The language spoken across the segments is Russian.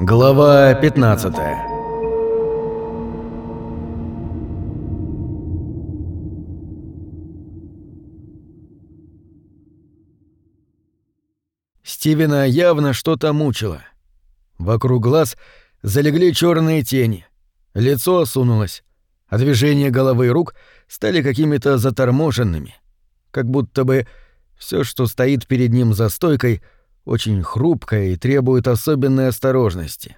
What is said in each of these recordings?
Глава 15 Стивена явно что-то мучило. Вокруг глаз залегли черные тени, лицо осунулось, а движения головы и рук стали какими-то заторможенными, как будто бы все, что стоит перед ним за стойкой, очень хрупкое и требует особенной осторожности.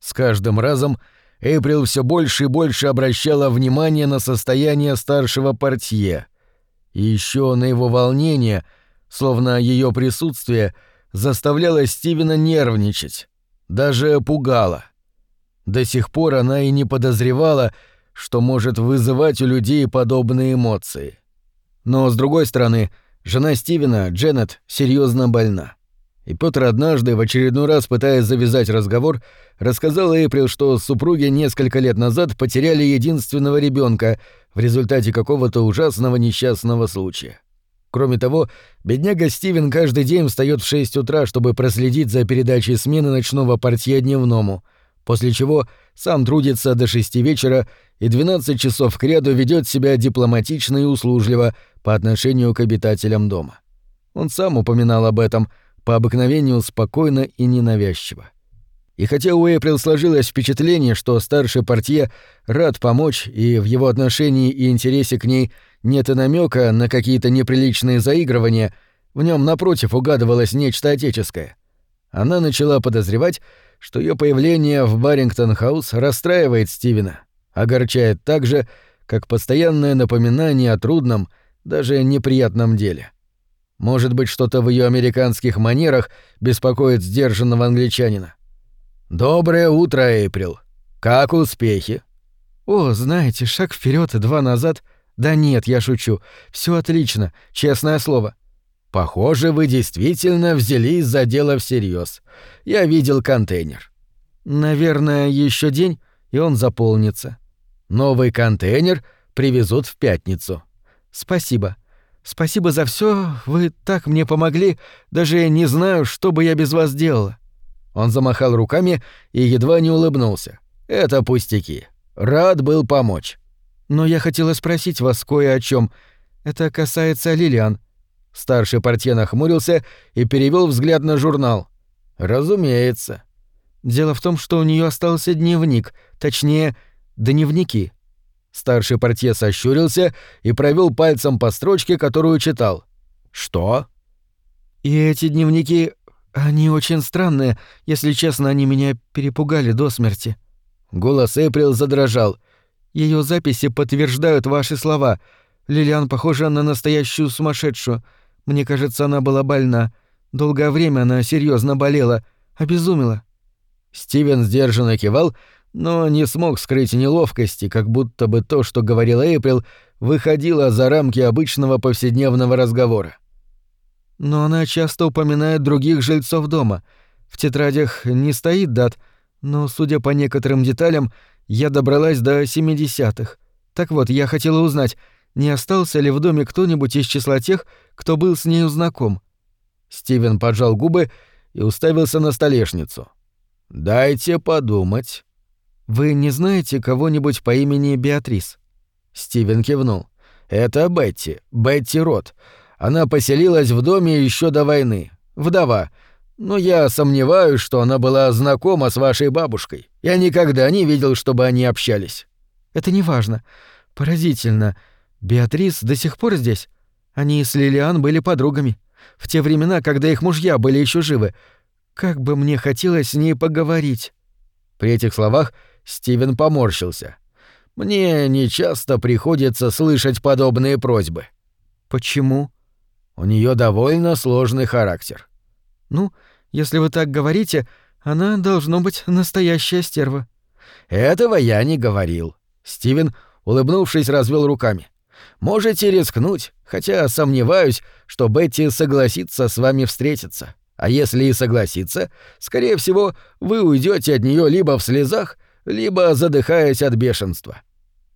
С каждым разом Эйприл все больше и больше обращала внимание на состояние старшего портье, и еще на его волнение, словно ее присутствие заставляло Стивена нервничать, даже пугало. До сих пор она и не подозревала, что может вызывать у людей подобные эмоции. Но, с другой стороны, жена Стивена, Дженнет, серьезно больна. И Пётр однажды, в очередной раз пытаясь завязать разговор, рассказал Эйприл, что супруги несколько лет назад потеряли единственного ребенка в результате какого-то ужасного несчастного случая. Кроме того, бедняга Стивен каждый день встает в 6 утра, чтобы проследить за передачей смены ночного портье дневному, после чего сам трудится до 6 вечера и 12 часов кряду ведет себя дипломатично и услужливо по отношению к обитателям дома. Он сам упоминал об этом — по обыкновению спокойно и ненавязчиво. И хотя у Эйприл сложилось впечатление, что старший портье рад помочь, и в его отношении и интересе к ней нет и намека на какие-то неприличные заигрывания, в нем напротив угадывалось нечто отеческое. Она начала подозревать, что ее появление в Баррингтон-хаус расстраивает Стивена, огорчает так же, как постоянное напоминание о трудном, даже неприятном деле. Может быть, что-то в ее американских манерах беспокоит сдержанного англичанина. «Доброе утро, Эйприл. Как успехи?» «О, знаете, шаг вперед и два назад. Да нет, я шучу. Все отлично, честное слово». «Похоже, вы действительно взялись за дело всерьез. Я видел контейнер». «Наверное, еще день, и он заполнится». «Новый контейнер привезут в пятницу». «Спасибо. Спасибо за все, вы так мне помогли, даже не знаю, что бы я без вас делала». Он замахал руками и едва не улыбнулся. «Это пустяки. Рад был помочь». «Но я хотела спросить вас кое о чем. Это касается Лилиан». Старший портье нахмурился и перевел взгляд на журнал. «Разумеется». «Дело в том, что у нее остался дневник, точнее, дневники. Старший портье сощурился и провел пальцем по строчке, которую читал. «Что?» «И эти дневники, они очень странные. Если честно, они меня перепугали до смерти». Голос Эприл задрожал. Ее записи подтверждают ваши слова. Лилиан похожа на настоящую сумасшедшую. Мне кажется, она была больна. Долгое время она серьезно болела, обезумела». Стивен сдержанно кивал, но не смог скрыть неловкости, как будто бы то, что говорил Эйприл, выходило за рамки обычного повседневного разговора. Но она часто упоминает других жильцов дома. В тетрадях не стоит дат, но, судя по некоторым деталям, я добралась до 70-х. Так вот, я хотела узнать, не остался ли в доме кто-нибудь из числа тех, кто был с нею знаком. Стивен поджал губы и уставился на столешницу. «Дайте подумать». «Вы не знаете кого-нибудь по имени Беатрис?» Стивен кивнул. «Это Бетти, Бетти Рот. Она поселилась в доме еще до войны. Вдова. Но я сомневаюсь, что она была знакома с вашей бабушкой. Я никогда не видел, чтобы они общались». «Это не важно. Поразительно. Беатрис до сих пор здесь? Они с Лилиан были подругами. В те времена, когда их мужья были еще живы. Как бы мне хотелось с ней поговорить». При этих словах Стивен поморщился. «Мне нечасто приходится слышать подобные просьбы». «Почему?» «У нее довольно сложный характер». «Ну, если вы так говорите, она должно быть настоящая стерва». «Этого я не говорил». Стивен, улыбнувшись, развел руками. «Можете рискнуть, хотя сомневаюсь, что Бетти согласится с вами встретиться. А если и согласится, скорее всего, вы уйдете от нее либо в слезах, либо задыхаясь от бешенства.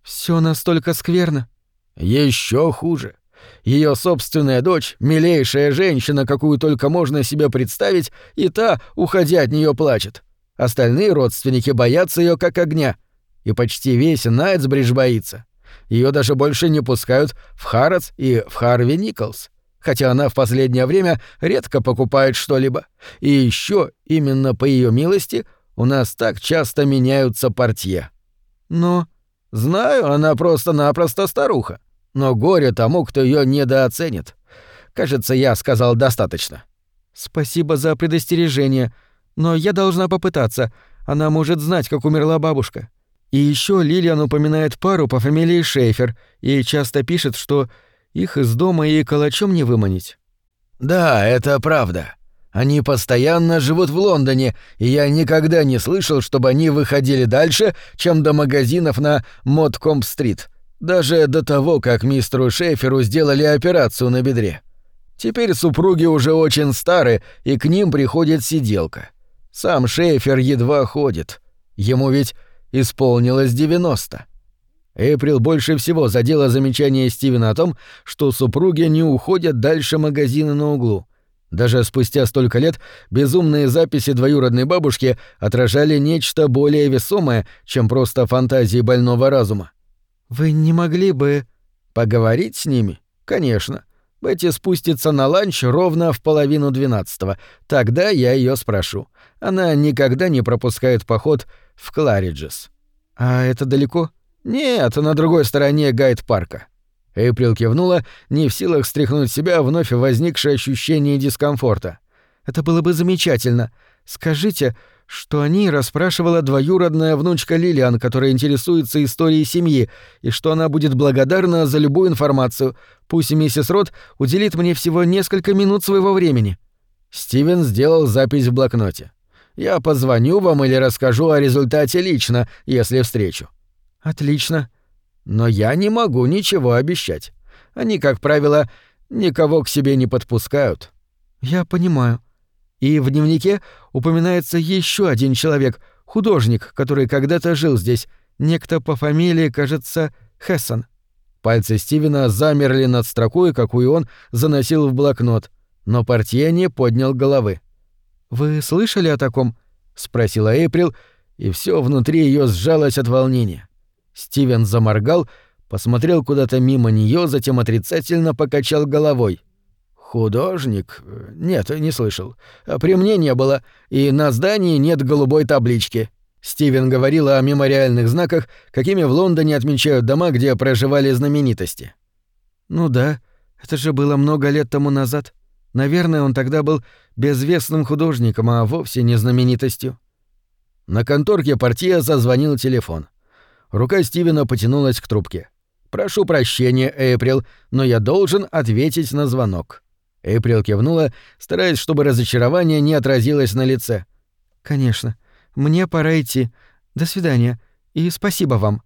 Все настолько скверно. Еще хуже. Ее собственная дочь, милейшая женщина, какую только можно себе представить, и та, уходя от нее, плачет. Остальные родственники боятся ее как огня. И почти весь Найтсбридж боится. Ее даже больше не пускают в Харатс и в Харви Николс. Хотя она в последнее время редко покупает что-либо. И еще именно по ее милости у нас так часто меняются портье. Но знаю, она просто-напросто старуха. Но горе тому, кто ее недооценит. Кажется, я сказал достаточно. Спасибо за предостережение, но я должна попытаться. Она может знать, как умерла бабушка. И еще Лилиан упоминает пару по фамилии Шейфер и часто пишет, что их из дома и калачом не выманить. Да, это правда. Они постоянно живут в Лондоне, и я никогда не слышал, чтобы они выходили дальше, чем до магазинов на Моткомп-стрит. Даже до того, как мистеру Шейферу сделали операцию на бедре. Теперь супруги уже очень стары, и к ним приходит сиделка. Сам Шейфер едва ходит. Ему ведь исполнилось 90. Эйприл больше всего задела замечание Стивена о том, что супруги не уходят дальше магазина на углу. Даже спустя столько лет безумные записи двоюродной бабушки отражали нечто более весомое, чем просто фантазии больного разума. «Вы не могли бы...» «Поговорить с ними? Конечно. Бетти спустится на ланч ровно в половину двенадцатого. Тогда я ее спрошу. Она никогда не пропускает поход в Клариджес». «А это далеко?» «Нет, на другой стороне гайд-парка». Эйприл кивнула, не в силах стряхнуть себя вновь возникшее ощущение дискомфорта. «Это было бы замечательно. Скажите, что о ней расспрашивала двоюродная внучка Лилиан, которая интересуется историей семьи, и что она будет благодарна за любую информацию. Пусть миссис Рот уделит мне всего несколько минут своего времени». Стивен сделал запись в блокноте. «Я позвоню вам или расскажу о результате лично, если встречу». «Отлично». «Но я не могу ничего обещать. Они, как правило, никого к себе не подпускают». «Я понимаю», и в дневнике упоминается еще один человек, художник, который когда-то жил здесь, некто по фамилии, кажется, Хессон. Пальцы Стивена замерли над строкой, какую он заносил в блокнот, но портье не поднял головы. «Вы слышали о таком?» — спросила Эйприл, и все внутри ее сжалось от волнения. Стивен заморгал, посмотрел куда-то мимо нее, затем отрицательно покачал головой. «Художник? Нет, не слышал. При мне не было, и на здании нет голубой таблички». Стивен говорил о мемориальных знаках, какими в Лондоне отмечают дома, где проживали знаменитости. «Ну да, это же было много лет тому назад. Наверное, он тогда был безвестным художником, а вовсе не знаменитостью». На конторке портье зазвонил телефон. Рука Стивена потянулась к трубке. «Прошу прощения, Эйприл, но я должен ответить на звонок». Эйприл кивнула, стараясь, чтобы разочарование не отразилось на лице. «Конечно. Мне пора идти. До свидания. И спасибо вам».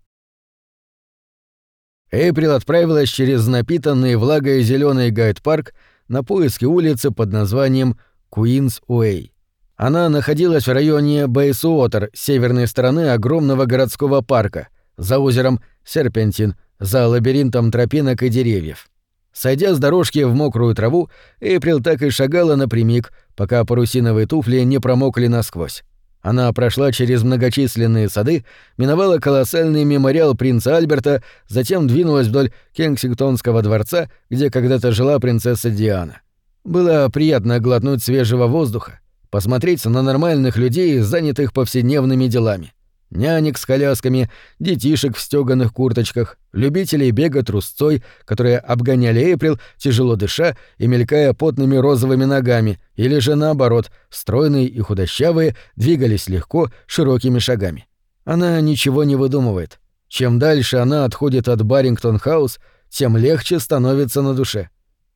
Эйприл отправилась через напитанный влагой зеленый гайд-парк на поиски улицы под названием Куинс-Уэй. Она находилась в районе Бейсуотер, северной стороны огромного городского парка, за озером Серпентин, за лабиринтом тропинок и деревьев. Сойдя с дорожки в мокрую траву, Эйприл так и шагала напрямик, пока парусиновые туфли не промокли насквозь. Она прошла через многочисленные сады, миновала колоссальный мемориал принца Альберта, затем двинулась вдоль Кенсингтонского дворца, где когда-то жила принцесса Диана. Было приятно глотнуть свежего воздуха, посмотреть на нормальных людей, занятых повседневными делами нянек с колясками, детишек в стёганых курточках, любителей бега трусцой, которые обгоняли Эйприл, тяжело дыша и мелькая потными розовыми ногами, или же наоборот, стройные и худощавые, двигались легко, широкими шагами. Она ничего не выдумывает. Чем дальше она отходит от Баррингтон-хаус, тем легче становится на душе.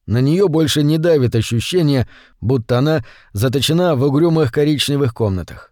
На нее больше не давит ощущение, будто она заточена в угрюмых коричневых комнатах.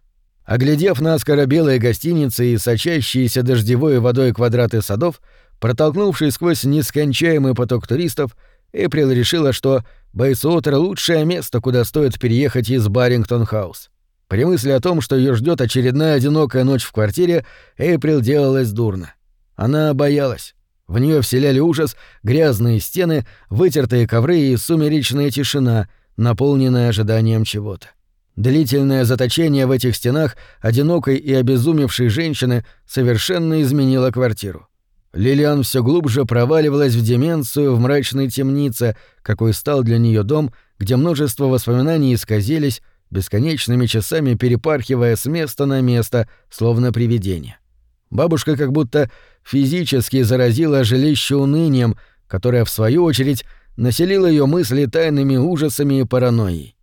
Оглядев наскоро белые гостиницы и сочащиеся дождевой водой квадраты садов, протолкнувшись сквозь нескончаемый поток туристов, Эприл решила, что Бейсуотер — лучшее место, куда стоит переехать из Баррингтон-хаус. При мысли о том, что ее ждет очередная одинокая ночь в квартире, Эйприл делалась дурно. Она боялась. В нее вселяли ужас грязные стены, вытертые ковры и сумеречная тишина, наполненная ожиданием чего-то. Длительное заточение в этих стенах одинокой и обезумевшей женщины совершенно изменило квартиру. Лилиан все глубже проваливалась в деменцию в мрачной темнице, какой стал для нее дом, где множество воспоминаний исказились, бесконечными часами перепархивая с места на место, словно привидение. Бабушка как будто физически заразила жилище унынием, которое, в свою очередь, населило ее мысли тайными ужасами и паранойей.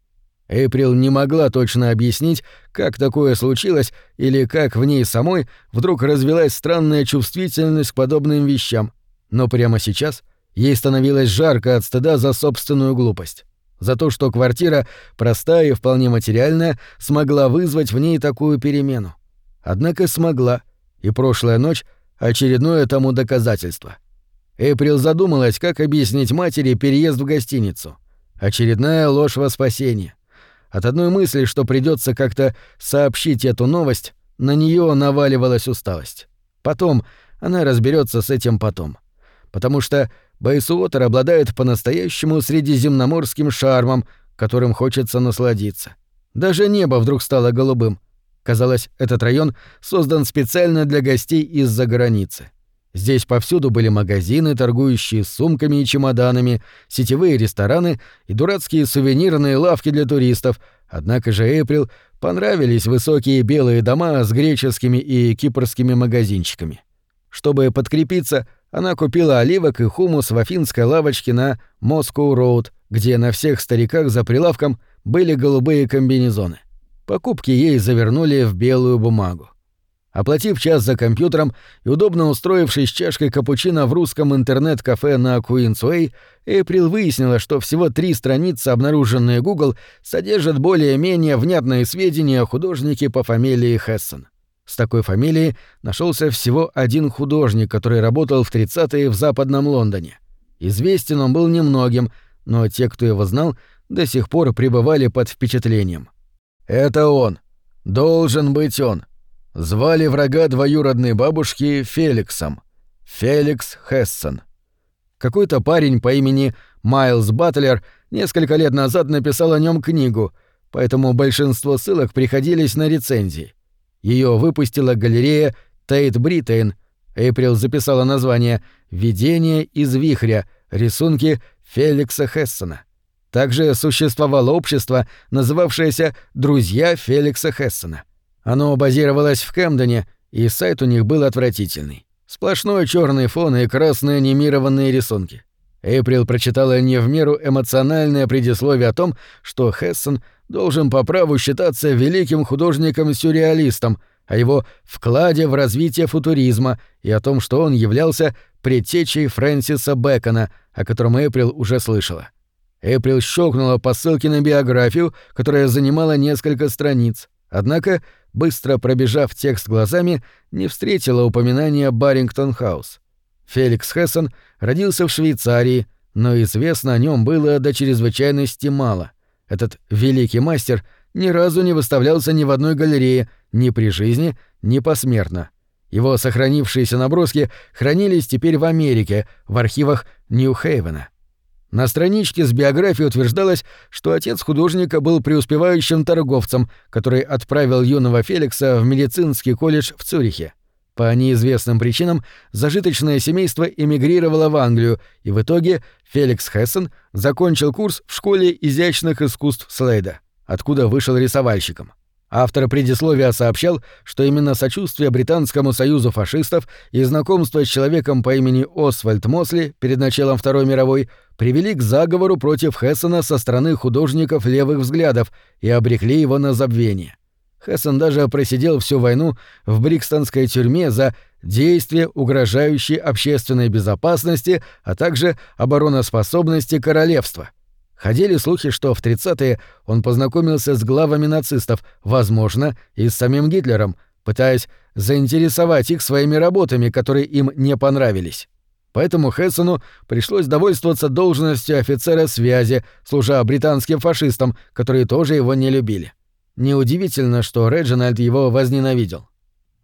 Эйприл не могла точно объяснить, как такое случилось или как в ней самой вдруг развилась странная чувствительность к подобным вещам, но прямо сейчас ей становилось жарко от стыда за собственную глупость. За то, что квартира, простая и вполне материальная, смогла вызвать в ней такую перемену. Однако смогла, и прошлая ночь — очередное тому доказательство. Эйприл задумалась, как объяснить матери переезд в гостиницу. Очередная ложь во спасение — от одной мысли, что придется как-то сообщить эту новость, на нее наваливалась усталость. Потом, она разберется с этим потом. Потому что Бейсуотер обладает по-настоящему средиземноморским шармом, которым хочется насладиться. Даже небо вдруг стало голубым. Казалось, этот район создан специально для гостей из-за границы. Здесь повсюду были магазины, торгующие сумками и чемоданами, сетевые рестораны и дурацкие сувенирные лавки для туристов, однако же Эйприл понравились высокие белые дома с греческими и кипрскими магазинчиками. Чтобы подкрепиться, она купила оливок и хумус в афинской лавочке на Москоу-Роуд, где на всех стариках за прилавком были голубые комбинезоны. Покупки ей завернули в белую бумагу. Оплатив час за компьютером и удобно устроившись чашкой капучино в русском интернет-кафе на Куинсуэй, Эйприл выяснила, что всего три страницы, обнаруженные Google, содержат более-менее внятные сведения о художнике по фамилии Хессон. С такой фамилией нашелся всего один художник, который работал в 30-е в Западном Лондоне. Известен он был немногим, но те, кто его знал, до сих пор пребывали под впечатлением. «Это он. Должен быть он», Звали врага двоюродной бабушки Феликсом. Феликс Хессон. Какой-то парень по имени Майлз Батлер несколько лет назад написал о нем книгу, поэтому большинство ссылок приходились на рецензии. Ее выпустила галерея Тейт Бритейн. Эйприл записала название «Видение из вихря. Рисунки Феликса Хессона». Также существовало общество, называвшееся «Друзья Феликса Хессона». Оно базировалось в Кэмдоне, и сайт у них был отвратительный. Сплошной черный фон и красные анимированные рисунки. Эйприл прочитала не в меру эмоциональное предисловие о том, что Хессон должен по праву считаться великим художником-сюрреалистом, о его вкладе в развитие футуризма и о том, что он являлся предтечей Фрэнсиса Бэкона, о котором Эйприл уже слышала. Эйприл щелкнула по ссылке на биографию, которая занимала несколько страниц. Однако быстро пробежав текст глазами, не встретила упоминания Баррингтон-хаус. Феликс Хессон родился в Швейцарии, но известно о нем было до чрезвычайности мало. Этот великий мастер ни разу не выставлялся ни в одной галерее, ни при жизни, ни посмертно. Его сохранившиеся наброски хранились теперь в Америке, в архивах Нью-Хейвена. На страничке с биографией утверждалось, что отец художника был преуспевающим торговцем, который отправил юного Феликса в медицинский колледж в Цюрихе. По неизвестным причинам зажиточное семейство эмигрировало в Англию, и в итоге Феликс Хессен закончил курс в школе изящных искусств Слейда, откуда вышел рисовальщиком. Автор предисловия сообщал, что именно сочувствие Британскому союзу фашистов и знакомство с человеком по имени Освальд Мосли перед началом Второй мировой привели к заговору против Хессена со стороны художников левых взглядов и обрекли его на забвение. Хессен даже просидел всю войну в Брикстонской тюрьме за действия, угрожающие общественной безопасности, а также обороноспособности королевства. Ходили слухи, что в 30-е он познакомился с главами нацистов, возможно, и с самим Гитлером, пытаясь заинтересовать их своими работами, которые им не понравились. Поэтому Хессену пришлось довольствоваться должностью офицера связи, служа британским фашистам, которые тоже его не любили. Неудивительно, что Реджинальд его возненавидел.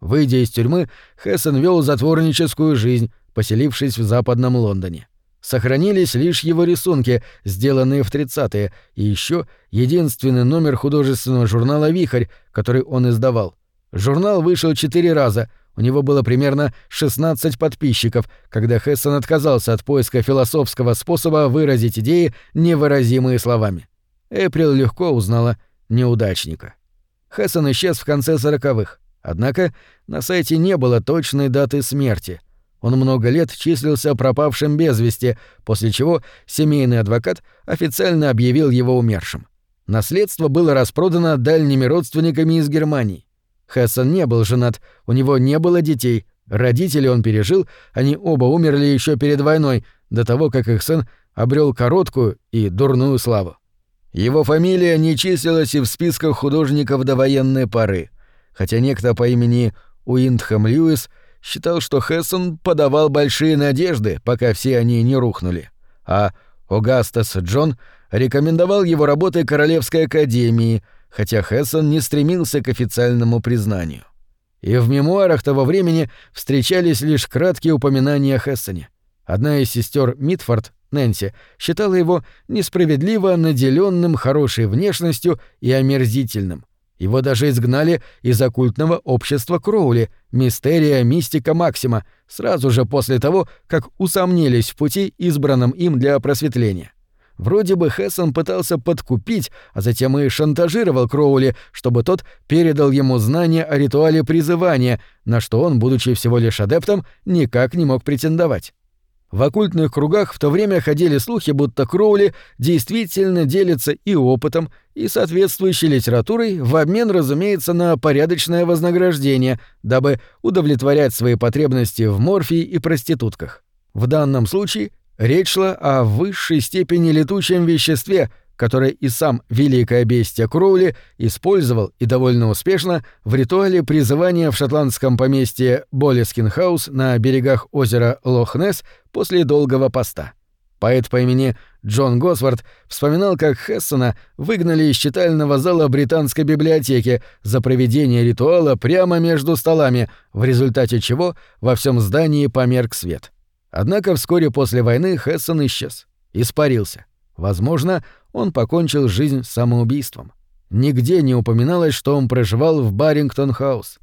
Выйдя из тюрьмы, Хессен вел затворническую жизнь, поселившись в Западном Лондоне. Сохранились лишь его рисунки, сделанные в 30-е, и еще единственный номер художественного журнала «Вихрь», который он издавал. Журнал вышел четыре раза, у него было примерно 16 подписчиков, когда Хессон отказался от поиска философского способа выразить идеи, невыразимые словами. Эприл легко узнала неудачника. Хессон исчез в конце сороковых, однако на сайте не было точной даты смерти — он много лет числился пропавшим без вести, после чего семейный адвокат официально объявил его умершим. Наследство было распродано дальними родственниками из Германии. Хессон не был женат, у него не было детей, родителей он пережил, они оба умерли еще перед войной, до того, как их сын обрел короткую и дурную славу. Его фамилия не числилась и в списках художников до военной поры, хотя некто по имени Уиндхэм Льюис — считал, что Хессон подавал большие надежды, пока все они не рухнули, а Огастас Джон рекомендовал его работы Королевской академии, хотя Хессон не стремился к официальному признанию. И в мемуарах того времени встречались лишь краткие упоминания о Хессоне. Одна из сестер Митфорд, Нэнси, считала его несправедливо наделенным хорошей внешностью и омерзительным. Его даже изгнали из оккультного общества Кроули, Мистерия Мистика Максима, сразу же после того, как усомнились в пути, избранном им для просветления. Вроде бы Хессон пытался подкупить, а затем и шантажировал Кроули, чтобы тот передал ему знания о ритуале призывания, на что он, будучи всего лишь адептом, никак не мог претендовать. В оккультных кругах в то время ходили слухи, будто Кроули действительно делится и опытом, и соответствующей литературой в обмен, разумеется, на порядочное вознаграждение, дабы удовлетворять свои потребности в морфии и проститутках. В данном случае речь шла о высшей степени летучем веществе, которое и сам великое бестия Кроули использовал и довольно успешно в ритуале призывания в шотландском поместье Болескинхаус на берегах озера Лох-Несс после долгого поста. Поэт по имени Джон Госвард вспоминал, как Хессона выгнали из читального зала британской библиотеки за проведение ритуала прямо между столами, в результате чего во всем здании померк свет. Однако вскоре после войны Хессон исчез, испарился. Возможно, он покончил жизнь самоубийством. Нигде не упоминалось, что он проживал в Баррингтон-хаус.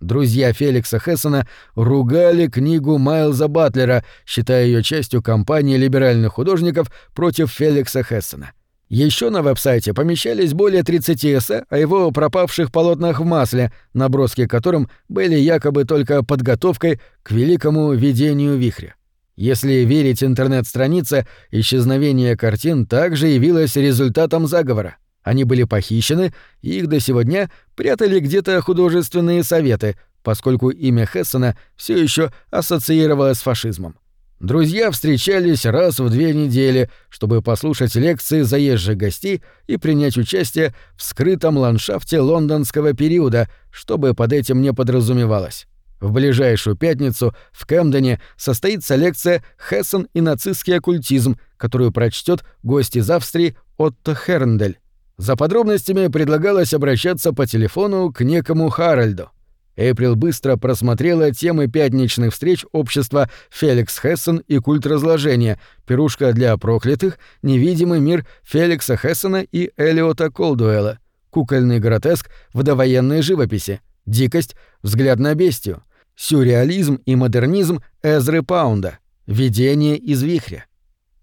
Друзья Феликса Хессона ругали книгу Майлза Батлера, считая ее частью кампании либеральных художников против Феликса Хессона. Еще на веб-сайте помещались более 30 эссе о его пропавших полотнах в масле, наброски которым были якобы только подготовкой к великому видению вихря. Если верить интернет-странице, исчезновение картин также явилось результатом заговора. Они были похищены, и их до сего дня прятали где-то художественные советы, поскольку имя Хессена все еще ассоциировалось с фашизмом. Друзья встречались раз в две недели, чтобы послушать лекции заезжих гостей и принять участие в скрытом ландшафте лондонского периода, чтобы под этим не подразумевалось. В ближайшую пятницу в Кэмдене состоится лекция «Хессен и нацистский оккультизм», которую прочтет гость из Австрии Отто Херндель. За подробностями предлагалось обращаться по телефону к некому Харальду. Эйприл быстро просмотрела темы пятничных встреч общества «Феликс Хессен и культ разложения», «Пирушка для проклятых», «Невидимый мир» Феликса Хессена и Элиота Колдуэла, «Кукольный гротеск» в довоенной живописи, «Дикость», «Взгляд на бестию», «Сюрреализм и модернизм» Эзры Паунда, «Видение из вихря».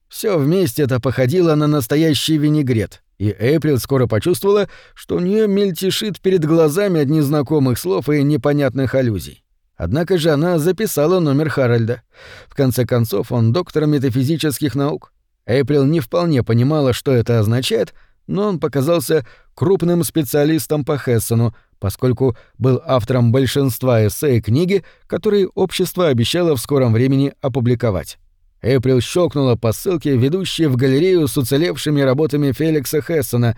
Все вместе это походило на настоящий винегрет — и Эйприл скоро почувствовала, что у нее мельтешит перед глазами от незнакомых слов и непонятных аллюзий. Однако же она записала номер Харальда. В конце концов, он доктор метафизических наук. Эйприл не вполне понимала, что это означает, но он показался крупным специалистом по Хессену, поскольку был автором большинства эссе и книги, которые общество обещало в скором времени опубликовать. Эприл щелкнула по ссылке, ведущей в галерею с уцелевшими работами Феликса Хессона,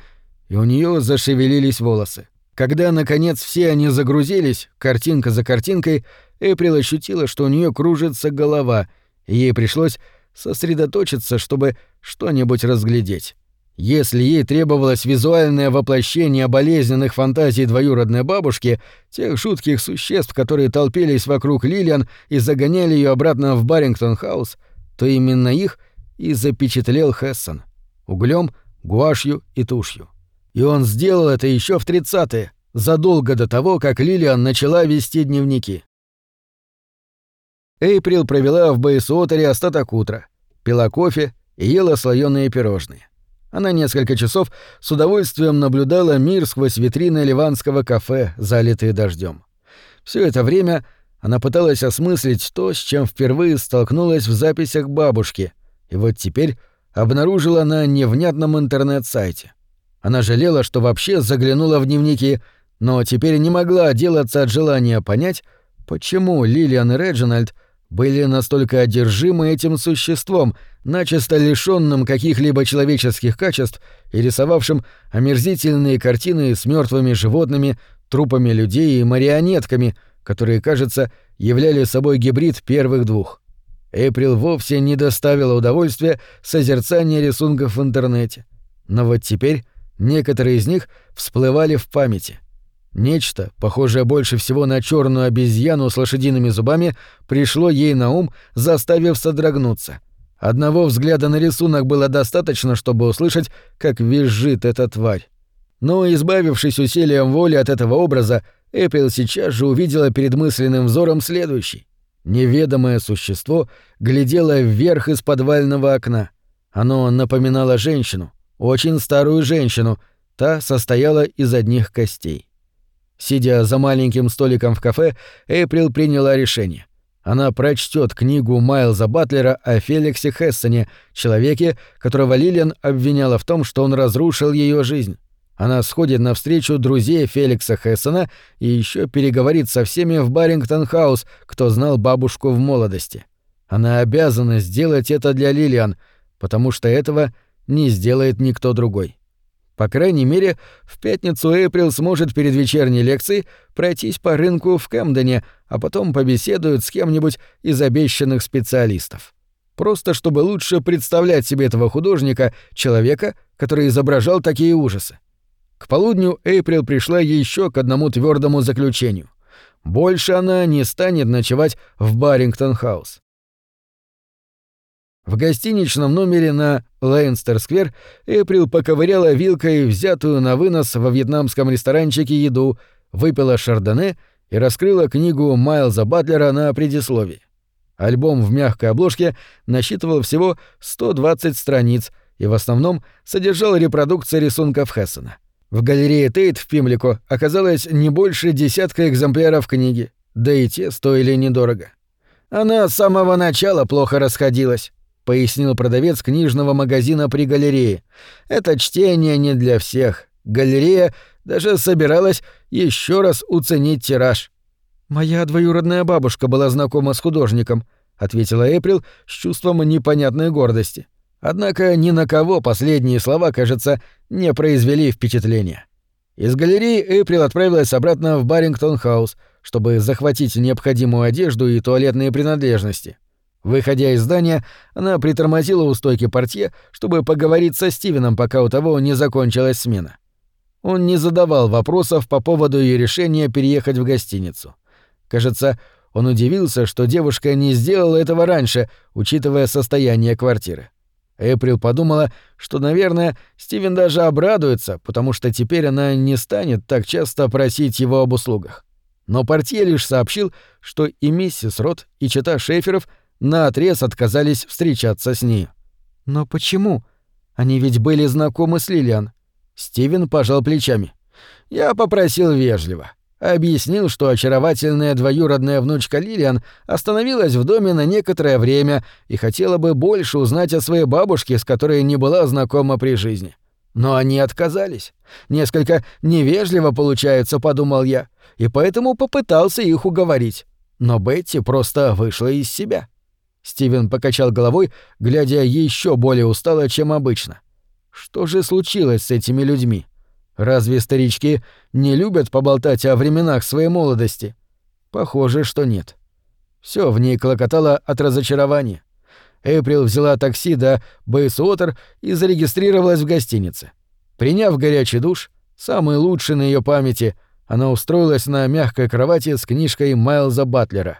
и у нее зашевелились волосы. Когда, наконец, все они загрузились, картинка за картинкой, Эприл ощутила, что у нее кружится голова, и ей пришлось сосредоточиться, чтобы что-нибудь разглядеть. Если ей требовалось визуальное воплощение болезненных фантазий двоюродной бабушки, тех жутких существ, которые толпились вокруг Лилиан и загоняли ее обратно в Баррингтон-хаус, то именно их и запечатлел Хессон углем, гуашью и тушью. И он сделал это еще в 30-е, задолго до того, как Лилиан начала вести дневники. Эйприл провела в Бейсуотере остаток утра, пила кофе и ела слоёные пирожные. Она несколько часов с удовольствием наблюдала мир сквозь витрины ливанского кафе, залитые дождем. Все это время она пыталась осмыслить то, с чем впервые столкнулась в записях бабушки, и вот теперь обнаружила на невнятном интернет-сайте. Она жалела, что вообще заглянула в дневники, но теперь не могла отделаться от желания понять, почему Лилиан Реджинальд были настолько одержимы этим существом, начисто лишенным каких-либо человеческих качеств и рисовавшим омерзительные картины с мертвыми животными, трупами людей и марионетками, которые, кажется, являли собой гибрид первых двух. Эйприл вовсе не доставила удовольствия созерцания рисунков в интернете. Но вот теперь некоторые из них всплывали в памяти. Нечто, похожее больше всего на черную обезьяну с лошадиными зубами, пришло ей на ум, заставив содрогнуться. Одного взгляда на рисунок было достаточно, чтобы услышать, как визжит эта тварь. Но, избавившись усилием воли от этого образа, Эприл сейчас же увидела перед мысленным взором следующий. Неведомое существо глядело вверх из подвального окна. Оно напоминало женщину, очень старую женщину, та состояла из одних костей. Сидя за маленьким столиком в кафе, Эйприл приняла решение. Она прочтет книгу Майлза Батлера о Феликсе Хессоне, человеке, которого Лилиан обвиняла в том, что он разрушил ее жизнь. Она сходит навстречу друзей Феликса Хессона и еще переговорит со всеми в Барингтон-хаус, кто знал бабушку в молодости. Она обязана сделать это для Лилиан, потому что этого не сделает никто другой. По крайней мере, в пятницу Эйприл сможет перед вечерней лекцией пройтись по рынку в Кэмдене, а потом побеседует с кем-нибудь из обещанных специалистов. Просто чтобы лучше представлять себе этого художника, человека, который изображал такие ужасы. К полудню Эйприл пришла еще к одному твердому заключению. Больше она не станет ночевать в Барингтон-хаус. В гостиничном номере на Лейнстер-сквер Эйприл поковыряла вилкой взятую на вынос во вьетнамском ресторанчике еду, выпила шардоне и раскрыла книгу Майлза Батлера на предисловии. Альбом в мягкой обложке насчитывал всего 120 страниц и в основном содержал репродукции рисунков Хессена. В галерее Тейт в Пимлико оказалось не больше десятка экземпляров книги, да и те стоили недорого. Она с самого начала плохо расходилась, пояснил продавец книжного магазина при галерее. Это чтение не для всех. Галерея даже собиралась еще раз уценить тираж. Моя двоюродная бабушка была знакома с художником, ответила Эприл с чувством непонятной гордости. Однако ни на кого последние слова, кажется, не произвели впечатления. Из галереи Эйприл отправилась обратно в Барингтон-хаус, чтобы захватить необходимую одежду и туалетные принадлежности. Выходя из здания, она притормозила у стойки портье, чтобы поговорить со Стивеном, пока у того не закончилась смена. Он не задавал вопросов по поводу ее решения переехать в гостиницу. Кажется, он удивился, что девушка не сделала этого раньше, учитывая состояние квартиры. Эприл подумала, что, наверное, Стивен даже обрадуется, потому что теперь она не станет так часто просить его об услугах. Но портье лишь сообщил, что и миссис Рот, и чита Шеферов наотрез отказались встречаться с ней. «Но почему? Они ведь были знакомы с Лилиан». Стивен пожал плечами. «Я попросил вежливо. Объяснил, что очаровательная двоюродная внучка Лилиан остановилась в доме на некоторое время и хотела бы больше узнать о своей бабушке, с которой не была знакома при жизни. Но они отказались. Несколько невежливо получается, подумал я, и поэтому попытался их уговорить. Но Бетти просто вышла из себя. Стивен покачал головой, глядя еще более устало, чем обычно. Что же случилось с этими людьми? Разве старички не любят поболтать о временах своей молодости? Похоже, что нет. Все в ней клокотало от разочарования. Эйприл взяла такси до Бейсуотер и зарегистрировалась в гостинице. Приняв горячий душ, самый лучший на ее памяти, она устроилась на мягкой кровати с книжкой Майлза Батлера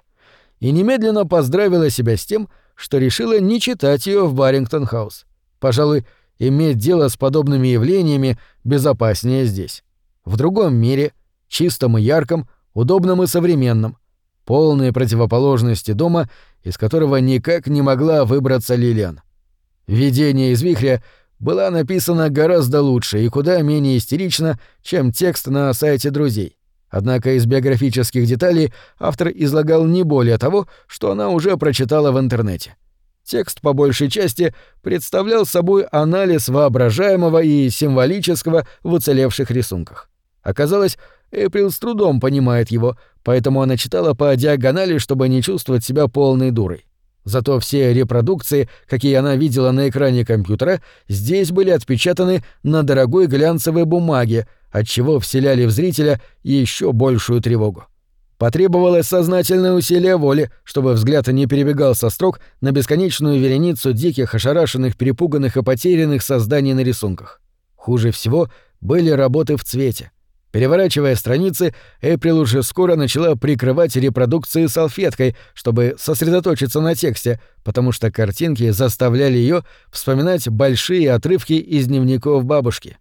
и немедленно поздравила себя с тем, что решила не читать ее в Баррингтон-хаус. Пожалуй, иметь дело с подобными явлениями безопаснее здесь. В другом мире, чистом и ярком, удобном и современном, полные противоположности дома, из которого никак не могла выбраться Лилиан. Видение из вихря была написана гораздо лучше и куда менее истерично, чем текст на сайте друзей. Однако из биографических деталей автор излагал не более того, что она уже прочитала в интернете. Текст по большей части представлял собой анализ воображаемого и символического в уцелевших рисунках. Оказалось, Эприл с трудом понимает его, поэтому она читала по диагонали, чтобы не чувствовать себя полной дурой. Зато все репродукции, какие она видела на экране компьютера, здесь были отпечатаны на дорогой глянцевой бумаге, отчего вселяли в зрителя еще большую тревогу. Потребовалось сознательное усилие воли, чтобы взгляд не перебегал со строк на бесконечную вереницу диких, ошарашенных, перепуганных и потерянных созданий на рисунках. Хуже всего были работы в цвете. Переворачивая страницы, Эприл уже скоро начала прикрывать репродукции салфеткой, чтобы сосредоточиться на тексте, потому что картинки заставляли ее вспоминать большие отрывки из дневников бабушки.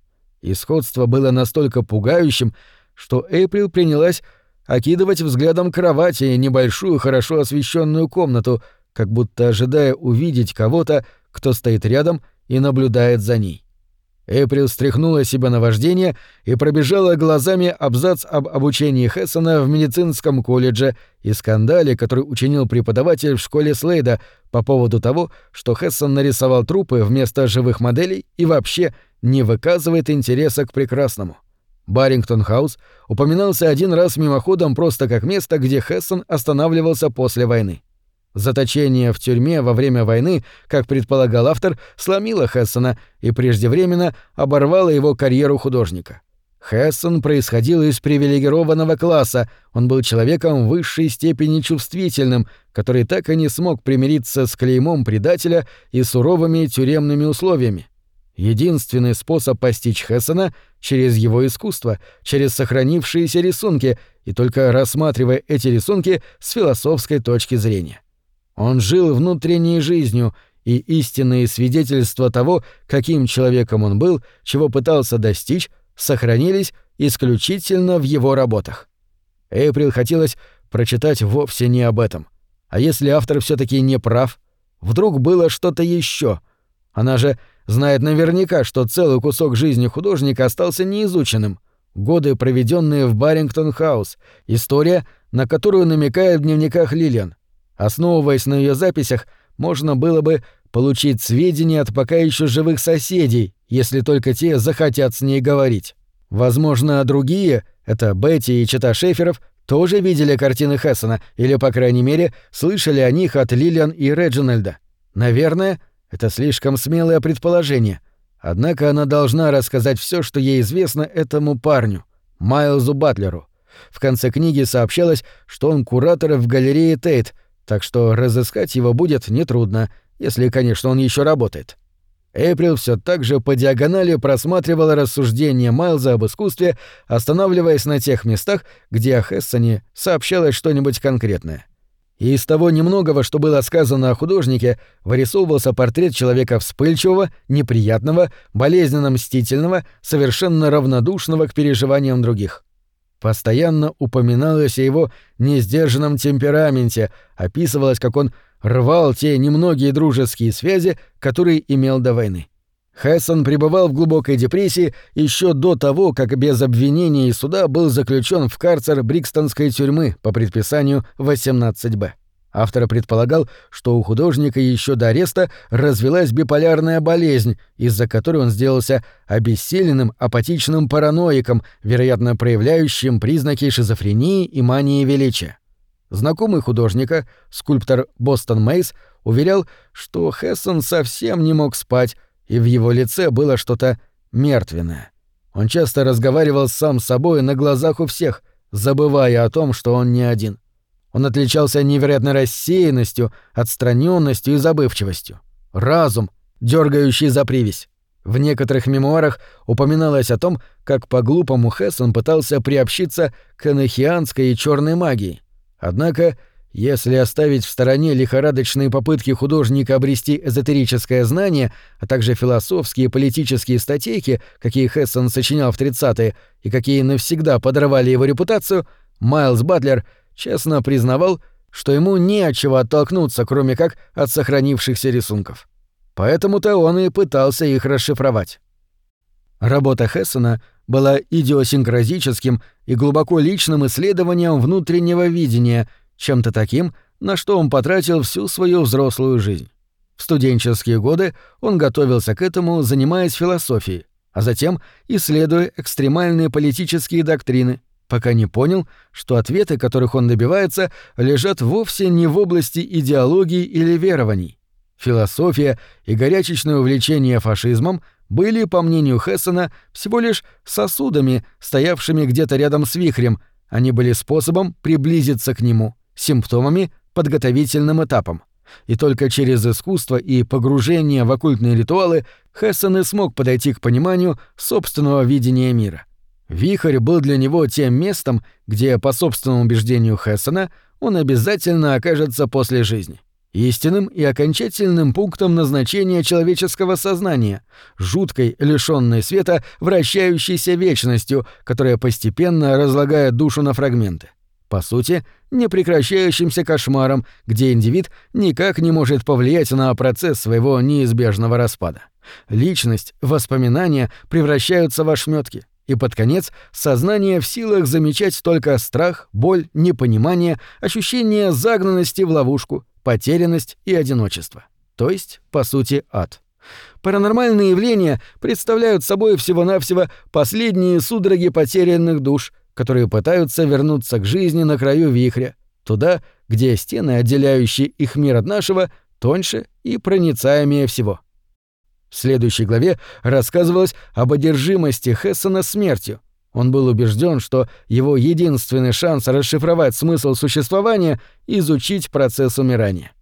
И сходство было настолько пугающим, что Эприл принялась окидывать взглядом кровати небольшую хорошо освещенную комнату, как будто ожидая увидеть кого-то, кто стоит рядом и наблюдает за ней. Эприл стряхнула себя на вождение и пробежала глазами абзац об обучении Хессона в медицинском колледже и скандале, который учинил преподаватель в школе Слейда по поводу того, что Хессон нарисовал трупы вместо живых моделей и вообще не выказывает интереса к прекрасному. Баррингтон-хаус упоминался один раз мимоходом просто как место, где Хессон останавливался после войны. Заточение в тюрьме во время войны, как предполагал автор, сломило Хессона и преждевременно оборвало его карьеру художника. Хессон происходил из привилегированного класса, он был человеком высшей степени чувствительным, который так и не смог примириться с клеймом предателя и суровыми тюремными условиями. Единственный способ постичь Хессена — через его искусство, через сохранившиеся рисунки, и только рассматривая эти рисунки с философской точки зрения. Он жил внутренней жизнью, и истинные свидетельства того, каким человеком он был, чего пытался достичь, сохранились исключительно в его работах. Эйприл хотелось прочитать вовсе не об этом. А если автор все таки не прав? Вдруг было что-то еще? Она же знает наверняка, что целый кусок жизни художника остался неизученным. Годы, проведенные в Баррингтон-хаус, история, на которую намекает в дневниках Лилиан. Основываясь на ее записях, можно было бы получить сведения от пока еще живых соседей, если только те захотят с ней говорить. Возможно, другие, это Бетти и Чита Шеферов, тоже видели картины Хессона или, по крайней мере, слышали о них от Лилиан и Реджинальда. Наверное, это слишком смелое предположение. Однако она должна рассказать все, что ей известно этому парню, Майлзу Батлеру. В конце книги сообщалось, что он куратор в галерее Тейт — так что разыскать его будет нетрудно, если, конечно, он еще работает. Эйприл все так же по диагонали просматривала рассуждения Майлза об искусстве, останавливаясь на тех местах, где о Хессоне сообщалось что-нибудь конкретное. И из того немногого, что было сказано о художнике, вырисовывался портрет человека вспыльчивого, неприятного, болезненно мстительного, совершенно равнодушного к переживаниям других. Постоянно упоминалось о его несдержанном темпераменте, описывалось, как он рвал те немногие дружеские связи, которые имел до войны. Хессон пребывал в глубокой депрессии еще до того, как без обвинения и суда был заключен в карцер Брикстонской тюрьмы по предписанию 18-Б. Автор предполагал, что у художника еще до ареста развилась биполярная болезнь, из-за которой он сделался обессиленным, апатичным параноиком, вероятно, проявляющим признаки шизофрении и мании величия. Знакомый художника, скульптор Бостон Мейс, уверял, что Хессон совсем не мог спать, и в его лице было что-то мертвенное. Он часто разговаривал сам с собой на глазах у всех, забывая о том, что он не один — он отличался невероятной рассеянностью, отстраненностью и забывчивостью. Разум, дергающий за привязь. В некоторых мемуарах упоминалось о том, как по-глупому Хессон пытался приобщиться к анахианской и черной магии. Однако Если оставить в стороне лихорадочные попытки художника обрести эзотерическое знание, а также философские и политические статейки, какие Хессон сочинял в 30-е и какие навсегда подрывали его репутацию, Майлз Батлер честно признавал, что ему не от чего оттолкнуться, кроме как от сохранившихся рисунков. Поэтому-то он и пытался их расшифровать. Работа Хессена была идиосинкразическим и глубоко личным исследованием внутреннего видения — чем-то таким, на что он потратил всю свою взрослую жизнь. В студенческие годы он готовился к этому, занимаясь философией, а затем исследуя экстремальные политические доктрины, пока не понял, что ответы, которых он добивается, лежат вовсе не в области идеологии или верований. Философия и горячечное увлечение фашизмом были, по мнению Хессена, всего лишь сосудами, стоявшими где-то рядом с вихрем, они были способом приблизиться к нему — симптомами, подготовительным этапом. И только через искусство и погружение в оккультные ритуалы Хессен и смог подойти к пониманию собственного видения мира. Вихрь был для него тем местом, где, по собственному убеждению Хессена, он обязательно окажется после жизни. Истинным и окончательным пунктом назначения человеческого сознания, жуткой, лишённой света, вращающейся вечностью, которая постепенно разлагает душу на фрагменты. По сути, непрекращающимся кошмаром, где индивид никак не может повлиять на процесс своего неизбежного распада. Личность, воспоминания превращаются в ошметки, и под конец сознание в силах замечать только страх, боль, непонимание, ощущение загнанности в ловушку, потерянность и одиночество. То есть, по сути, ад. Паранормальные явления представляют собой всего-навсего последние судороги потерянных душ — которые пытаются вернуться к жизни на краю вихря, туда, где стены, отделяющие их мир от нашего, тоньше и проницаемее всего. В следующей главе рассказывалось об одержимости Хессена смертью. Он был убежден, что его единственный шанс расшифровать смысл существования — изучить процесс умирания.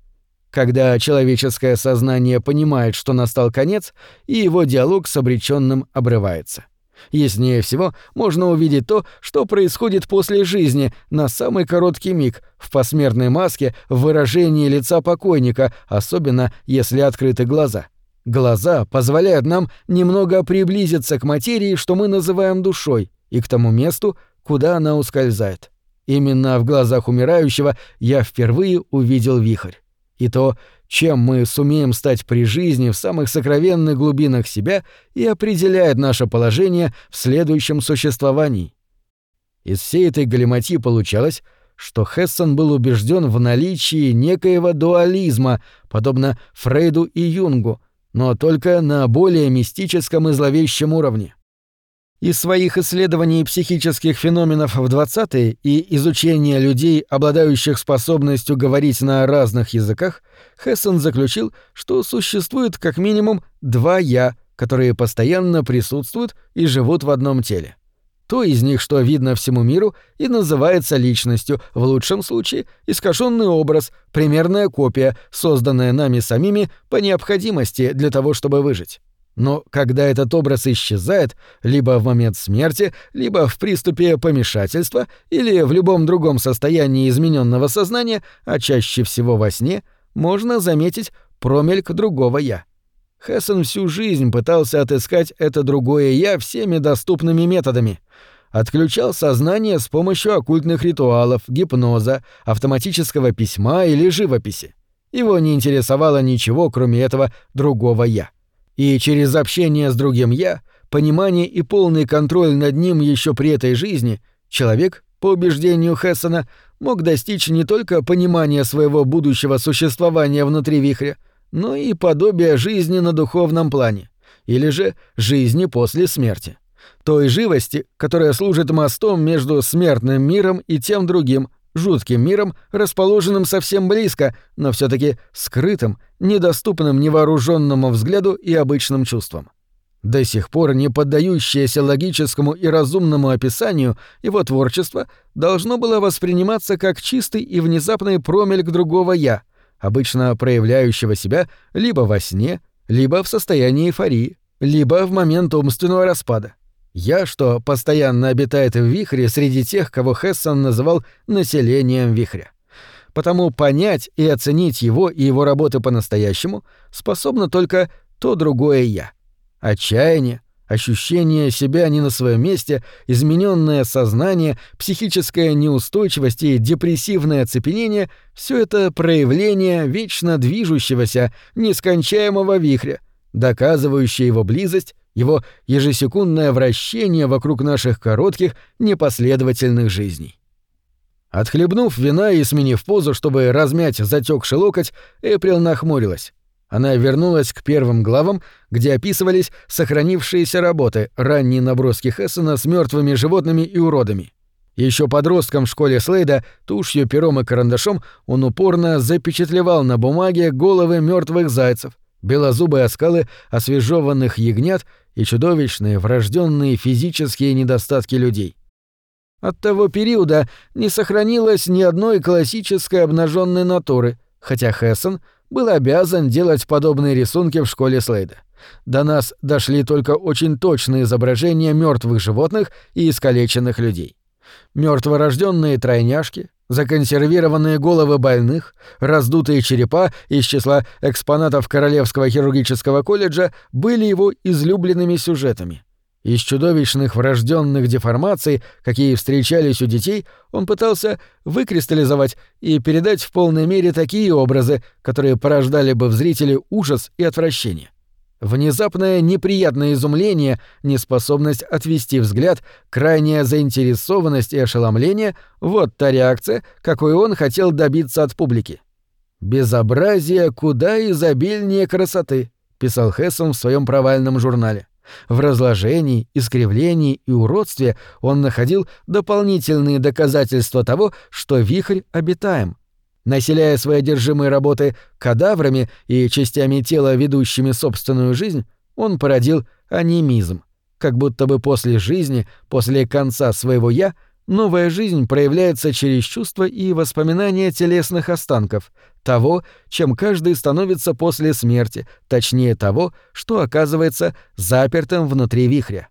Когда человеческое сознание понимает, что настал конец, и его диалог с обреченным обрывается. Яснее всего можно увидеть то, что происходит после жизни на самый короткий миг, в посмертной маске, в выражении лица покойника, особенно если открыты глаза. Глаза позволяют нам немного приблизиться к материи, что мы называем душой, и к тому месту, куда она ускользает. Именно в глазах умирающего я впервые увидел вихрь. И то, чем мы сумеем стать при жизни в самых сокровенных глубинах себя и определяет наше положение в следующем существовании. Из всей этой галиматьи получалось, что Хессен был убежден в наличии некоего дуализма, подобно Фрейду и Юнгу, но только на более мистическом и зловещем уровне. Из своих исследований психических феноменов в 20-е и изучения людей, обладающих способностью говорить на разных языках, Хессен заключил, что существует как минимум два «я», которые постоянно присутствуют и живут в одном теле. То из них, что видно всему миру, и называется личностью, в лучшем случае искаженный образ, примерная копия, созданная нами самими по необходимости для того, чтобы выжить. Но когда этот образ исчезает, либо в момент смерти, либо в приступе помешательства, или в любом другом состоянии измененного сознания, а чаще всего во сне, можно заметить промельк другого «я». Хессен всю жизнь пытался отыскать это другое «я» всеми доступными методами. Отключал сознание с помощью оккультных ритуалов, гипноза, автоматического письма или живописи. Его не интересовало ничего, кроме этого другого «я». И через общение с другим «я», понимание и полный контроль над ним еще при этой жизни, человек, по убеждению Хессена, мог достичь не только понимания своего будущего существования внутри вихря, но и подобия жизни на духовном плане, или же жизни после смерти. Той живости, которая служит мостом между смертным миром и тем другим, жутким миром, расположенным совсем близко, но все таки скрытым, недоступным невооруженному взгляду и обычным чувствам. До сих пор не поддающееся логическому и разумному описанию, его творчество должно было восприниматься как чистый и внезапный промельк другого «я», обычно проявляющего себя либо во сне, либо в состоянии эйфории, либо в момент умственного распада. Я, что постоянно обитает в вихре среди тех, кого Хессон называл «населением вихря». потому понять и оценить его и его работы по-настоящему способно только то другое «я». Отчаяние, ощущение себя не на своем месте, измененное сознание, психическая неустойчивость и депрессивное оцепенение — все это проявление вечно движущегося, нескончаемого вихря, доказывающее его близость, его ежесекундное вращение вокруг наших коротких, непоследовательных жизней. Отхлебнув вина и сменив позу, чтобы размять затекший локоть, Эприл нахмурилась. Она вернулась к первым главам, где описывались сохранившиеся работы, ранние наброски Хессена с мертвыми животными и уродами. Еще подростком в школе Слейда тушью, пером и карандашом он упорно запечатлевал на бумаге головы мертвых зайцев, белозубые оскалы освежеванных ягнят и чудовищные врожденные физические недостатки людей. От того периода не сохранилось ни одной классической обнаженной натуры, хотя Хессен был обязан делать подобные рисунки в школе Слейда. До нас дошли только очень точные изображения мертвых животных и искалеченных людей. Мертворожденные тройняшки, законсервированные головы больных, раздутые черепа из числа экспонатов Королевского хирургического колледжа были его излюбленными сюжетами. Из чудовищных врожденных деформаций, какие встречались у детей, он пытался выкристаллизовать и передать в полной мере такие образы, которые порождали бы в зрителе ужас и отвращение. Внезапное неприятное изумление, неспособность отвести взгляд, крайняя заинтересованность и ошеломление — вот та реакция, какой он хотел добиться от публики. «Безобразие куда изобильнее красоты», — писал Хессон в своем провальном журнале. В разложении, искривлении и уродстве он находил дополнительные доказательства того, что вихрь обитаем. Населяя свои одержимые работы кадаврами и частями тела, ведущими собственную жизнь, он породил анимизм. Как будто бы после жизни, после конца своего «я», новая жизнь проявляется через чувства и воспоминания телесных останков, того, чем каждый становится после смерти, точнее того, что оказывается запертым внутри вихря.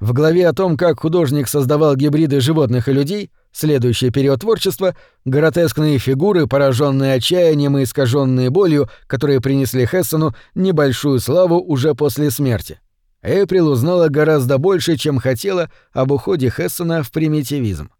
В главе о том, как художник создавал гибриды животных и людей, следующий период творчества, гротескные фигуры, пораженные отчаянием и искаженные болью, которые принесли Хессену небольшую славу уже после смерти. Эприл узнала гораздо больше, чем хотела об уходе Хессена в примитивизм.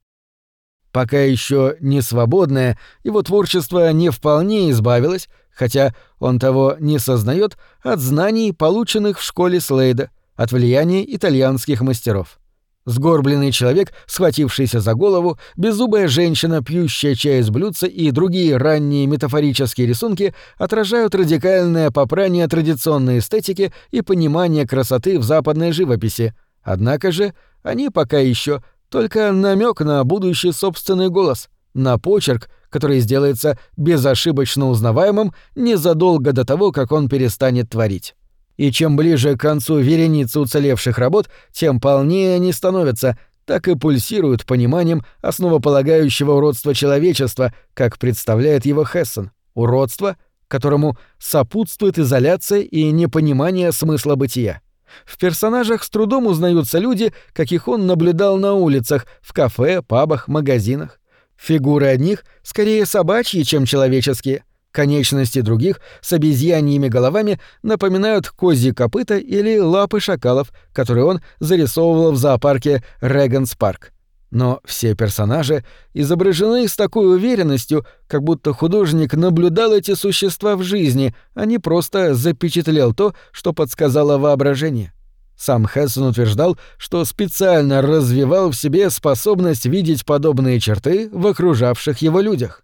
Пока еще не свободное, его творчество не вполне избавилось, хотя он того не сознает, от знаний, полученных в школе Слейда, от влияния итальянских мастеров. Сгорбленный человек, схватившийся за голову, беззубая женщина, пьющая чай из блюдца и другие ранние метафорические рисунки отражают радикальное попрание традиционной эстетики и понимание красоты в западной живописи. Однако же они пока еще только намек на будущий собственный голос, на почерк, который сделается безошибочно узнаваемым незадолго до того, как он перестанет творить. И чем ближе к концу вереницы уцелевших работ, тем полнее они становятся, так и пульсируют пониманием основополагающего уродства человечества, как представляет его Хессен. Уродство, которому сопутствует изоляция и непонимание смысла бытия. В персонажах с трудом узнаются люди, каких он наблюдал на улицах, в кафе, пабах, магазинах. Фигуры одних скорее собачьи, чем человеческие. Конечности других с обезьяньими головами напоминают козьи копыта или лапы шакалов, которые он зарисовывал в зоопарке Регенс Парк. Но все персонажи изображены с такой уверенностью, как будто художник наблюдал эти существа в жизни, а не просто запечатлел то, что подсказало воображение. Сам Хессон утверждал, что специально развивал в себе способность видеть подобные черты в окружавших его людях.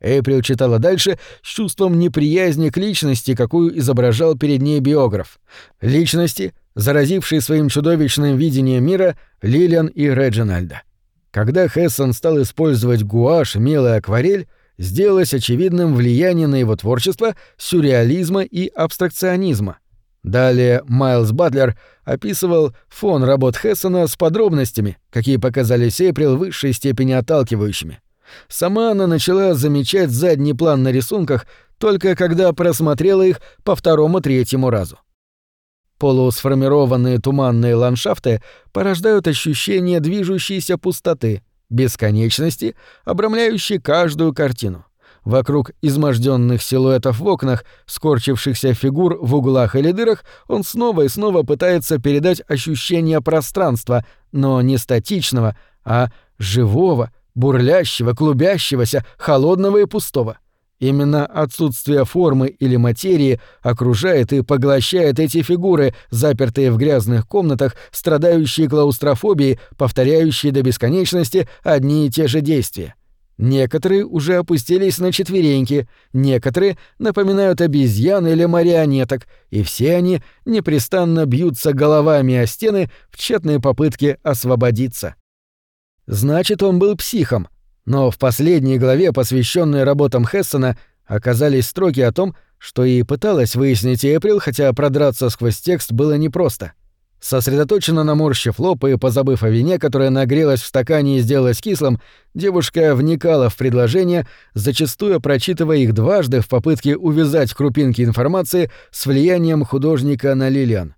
Эйприл читала дальше с чувством неприязни к личности, какую изображал перед ней биограф. Личности, заразившей своим чудовищным видением мира Лилиан и Реджинальда. Когда Хессон стал использовать гуашь, мел и акварель, сделалось очевидным влияние на его творчество сюрреализма и абстракционизма. Далее Майлз Батлер описывал фон работ Хессона с подробностями, какие показались Эйприл в высшей степени отталкивающими. Сама она начала замечать задний план на рисунках только когда просмотрела их по второму-третьему разу. Полусформированные туманные ландшафты порождают ощущение движущейся пустоты, бесконечности, обрамляющей каждую картину. Вокруг изможденных силуэтов в окнах, скорчившихся фигур в углах или дырах, он снова и снова пытается передать ощущение пространства, но не статичного, а живого, бурлящего, клубящегося, холодного и пустого. Именно отсутствие формы или материи окружает и поглощает эти фигуры, запертые в грязных комнатах, страдающие клаустрофобией, повторяющие до бесконечности одни и те же действия. Некоторые уже опустились на четвереньки, некоторые напоминают обезьян или марионеток, и все они непрестанно бьются головами о стены в тщетной попытке освободиться. Значит, он был психом, но в последней главе, посвященной работам Хессона, оказались строки о том, что и пыталась выяснить Эприл, хотя продраться сквозь текст было непросто. Сосредоточенно наморщив лоб и позабыв о вине, которая нагрелась в стакане и сделалась кислым, девушка вникала в предложения, зачастую прочитывая их дважды в попытке увязать крупинки информации с влиянием художника на Лилиан.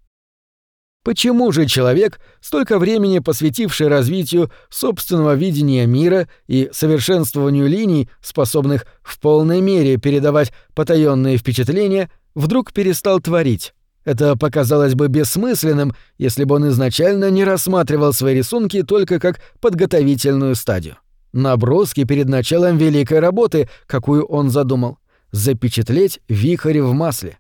Почему же человек, столько времени посвятивший развитию собственного видения мира и совершенствованию линий, способных в полной мере передавать потаенные впечатления, вдруг перестал творить? Это показалось бы бессмысленным, если бы он изначально не рассматривал свои рисунки только как подготовительную стадию. Наброски перед началом великой работы, какую он задумал — запечатлеть вихрь в масле.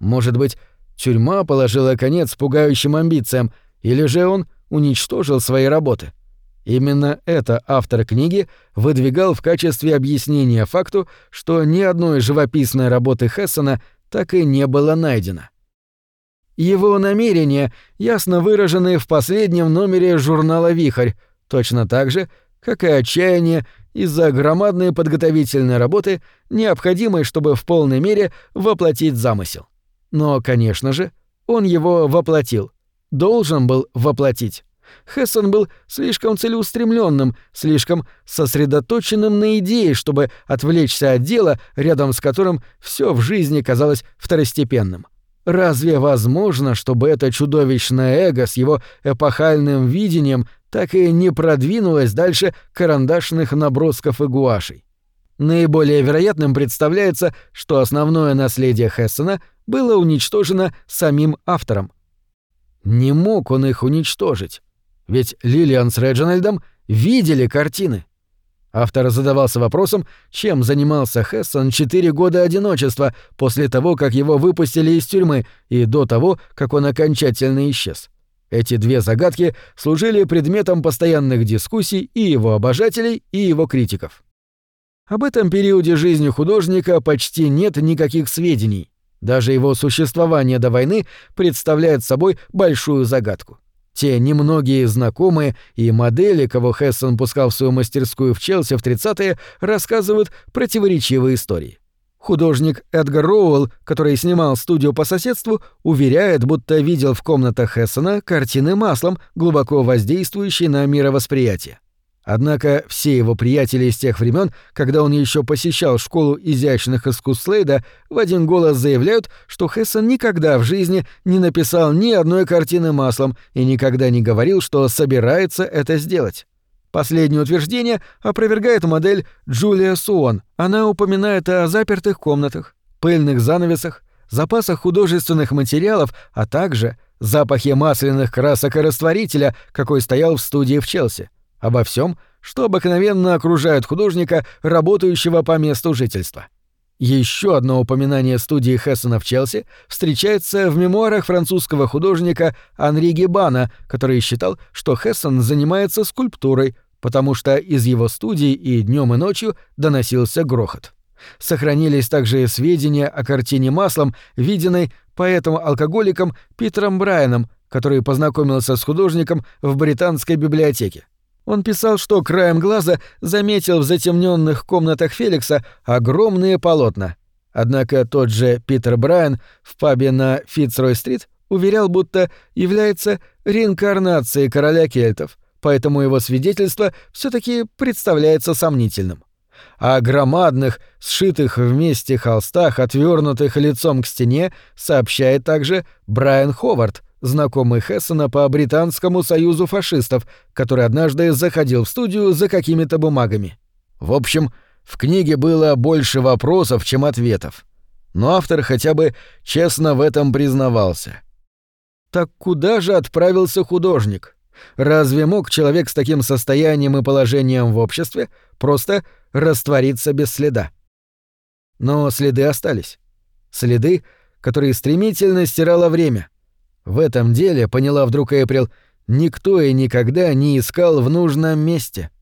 Может быть, Тюрьма положила конец пугающим амбициям, или же он уничтожил свои работы. Именно это автор книги выдвигал в качестве объяснения факту, что ни одной живописной работы Хессона так и не было найдено. Его намерения ясно выражены в последнем номере журнала «Вихрь», точно так же, как и отчаяние из-за громадной подготовительной работы, необходимой, чтобы в полной мере воплотить замысел. Но, конечно же, он его воплотил. Должен был воплотить. Хессон был слишком целеустремленным, слишком сосредоточенным на идее, чтобы отвлечься от дела, рядом с которым все в жизни казалось второстепенным. Разве возможно, чтобы это чудовищное эго с его эпохальным видением так и не продвинулось дальше карандашных набросков и гуашей? Наиболее вероятным представляется, что основное наследие Хессена было уничтожено самим автором. Не мог он их уничтожить, ведь Лилиан с Реджинальдом видели картины. Автор задавался вопросом, чем занимался Хессон четыре года одиночества после того, как его выпустили из тюрьмы и до того, как он окончательно исчез. Эти две загадки служили предметом постоянных дискуссий и его обожателей, и его критиков. Об этом периоде жизни художника почти нет никаких сведений. Даже его существование до войны представляет собой большую загадку. Те немногие знакомые и модели, кого Хессон пускал в свою мастерскую в Челси в 30-е, рассказывают противоречивые истории. Художник Эдгар Роуэлл, который снимал студию по соседству, уверяет, будто видел в комнатах Хессона картины маслом, глубоко воздействующие на мировосприятие. Однако все его приятели из тех времен, когда он еще посещал школу изящных искусств Слейда, в один голос заявляют, что Хессон никогда в жизни не написал ни одной картины маслом и никогда не говорил, что собирается это сделать. Последнее утверждение опровергает модель Джулия Суон. Она упоминает о запертых комнатах, пыльных занавесах, запасах художественных материалов, а также запахе масляных красок и растворителя, какой стоял в студии в Челси обо всем, что обыкновенно окружает художника, работающего по месту жительства. Еще одно упоминание студии Хессона в Челси встречается в мемуарах французского художника Анри Гебана, который считал, что Хессон занимается скульптурой, потому что из его студии и днем и ночью доносился грохот. Сохранились также сведения о картине маслом, виденной поэтом-алкоголиком Питером Брайаном, который познакомился с художником в британской библиотеке. Он писал, что краем глаза заметил в затемненных комнатах Феликса огромные полотна. Однако тот же Питер Брайан в пабе на Фицрой-стрит уверял, будто является реинкарнацией короля кельтов, поэтому его свидетельство все таки представляется сомнительным. О громадных, сшитых вместе холстах, отвернутых лицом к стене, сообщает также Брайан Ховард знакомый Хессена по Британскому союзу фашистов, который однажды заходил в студию за какими-то бумагами. В общем, в книге было больше вопросов, чем ответов. Но автор хотя бы честно в этом признавался. Так куда же отправился художник? Разве мог человек с таким состоянием и положением в обществе просто раствориться без следа? Но следы остались. Следы, которые стремительно стирало время. В этом деле, поняла вдруг Эприл, никто и никогда не искал в нужном месте —